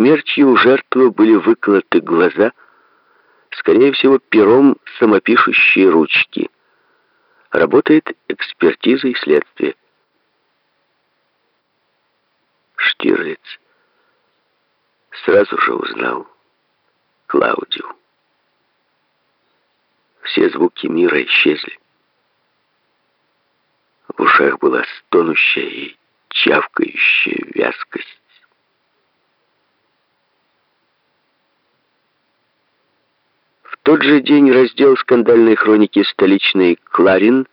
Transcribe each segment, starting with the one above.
смертью у жертвы были выколоты глаза, скорее всего, пером самопишущие ручки. Работает экспертиза и следствие. Штирлиц сразу же узнал Клаудию. Все звуки мира исчезли. В ушах была стонущая и чавкающая вязкость. В тот же день раздел скандальной хроники столичной «Кларин»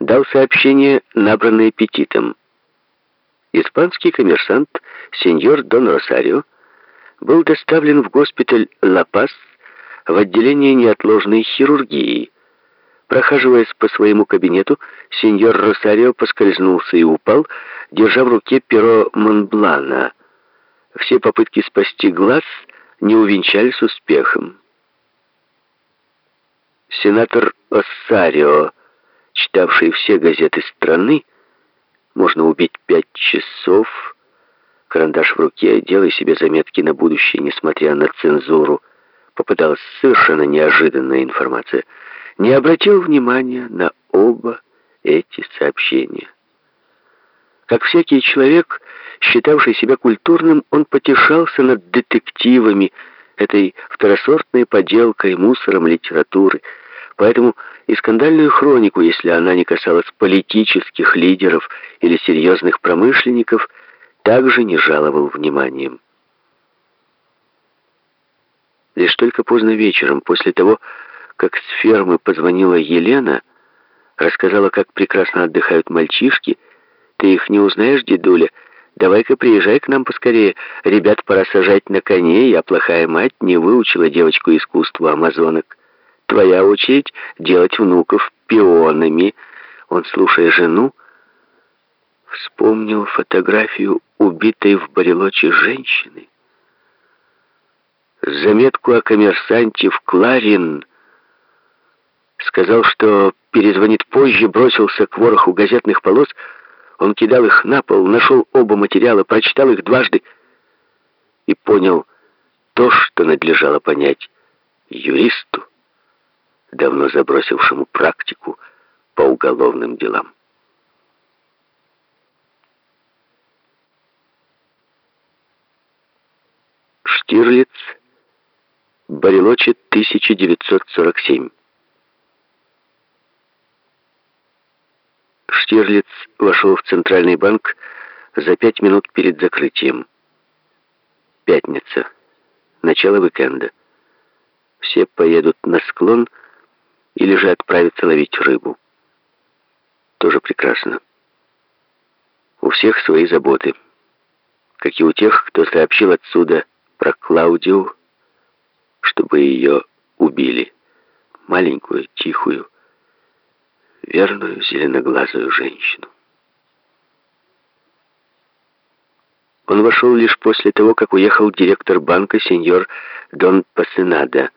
дал сообщение, набранное аппетитом. Испанский коммерсант сеньор Дон Росарио был доставлен в госпиталь «Ла-Пас» в отделение неотложной хирургии. Прохаживаясь по своему кабинету, сеньор Росарио поскользнулся и упал, держа в руке перо Монблана. Все попытки спасти глаз не увенчались успехом. Сенатор Оссарио, читавший все газеты страны, можно убить пять часов, карандаш в руке, делай себе заметки на будущее, несмотря на цензуру, попадалась совершенно неожиданная информация, не обратил внимания на оба эти сообщения. Как всякий человек, считавший себя культурным, он потешался над детективами, этой второсортной поделкой, мусором литературы. Поэтому и скандальную хронику, если она не касалась политических лидеров или серьезных промышленников, также не жаловал вниманием. Лишь только поздно вечером, после того, как с фермы позвонила Елена, рассказала, как прекрасно отдыхают мальчишки, «Ты их не узнаешь, дедуля? Давай-ка приезжай к нам поскорее. Ребят пора сажать на коней, я плохая мать не выучила девочку искусству амазонок. Твоя очередь делать внуков пионами». Он, слушая жену, вспомнил фотографию убитой в Барелоче женщины. Заметку о коммерсанте в Кларин, сказал, что перезвонит позже, бросился к вороху газетных полос, он кидал их на пол, нашел оба материала, прочитал их дважды и понял то, что надлежало понять юристу, давно забросившему практику по уголовным делам. Штирлиц Барелоче, 1947. Штирлиц вошел в Центральный банк за пять минут перед закрытием. Пятница. Начало уикенда. Все поедут на склон или же отправятся ловить рыбу. Тоже прекрасно. У всех свои заботы. Как и у тех, кто сообщил отсюда про Клаудио, чтобы ее убили. Маленькую, тихую, верную зеленоглазую женщину. Он вошел лишь после того, как уехал директор банка сеньор Дон Пасенада.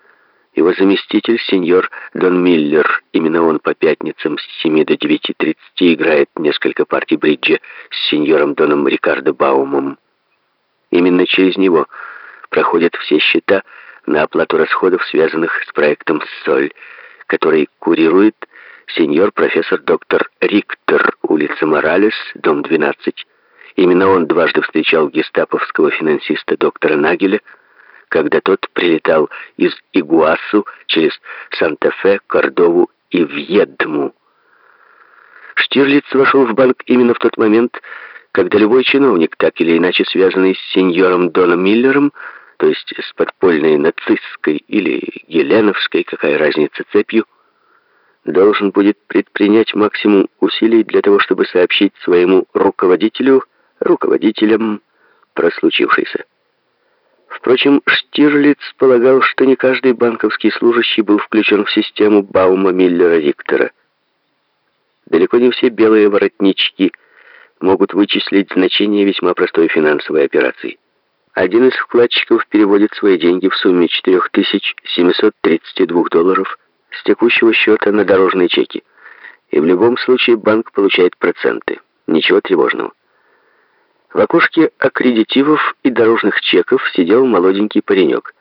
Его заместитель сеньор Дон Миллер. Именно он по пятницам с 7 до 9.30 играет несколько партий бриджа с сеньором Доном Рикардо Баумом. Именно через него проходят все счета, на оплату расходов, связанных с проектом «Соль», который курирует сеньор-профессор доктор Риктор, улица Моралес, дом 12. Именно он дважды встречал гестаповского финансиста доктора Нагеля, когда тот прилетал из Игуасу через Санта-Фе, Кордову и Вьедму. Штирлиц вошел в банк именно в тот момент, когда любой чиновник, так или иначе связанный с сеньором Доном Миллером, то есть с подпольной нацистской или геленовской, какая разница, цепью, должен будет предпринять максимум усилий для того, чтобы сообщить своему руководителю, руководителям про случившееся. Впрочем, Штирлиц полагал, что не каждый банковский служащий был включен в систему Баума Миллера Риктора. Далеко не все белые воротнички могут вычислить значение весьма простой финансовой операции. Один из вкладчиков переводит свои деньги в сумме 4732 долларов с текущего счета на дорожные чеки. И в любом случае банк получает проценты. Ничего тревожного. В окошке аккредитивов и дорожных чеков сидел молоденький паренек.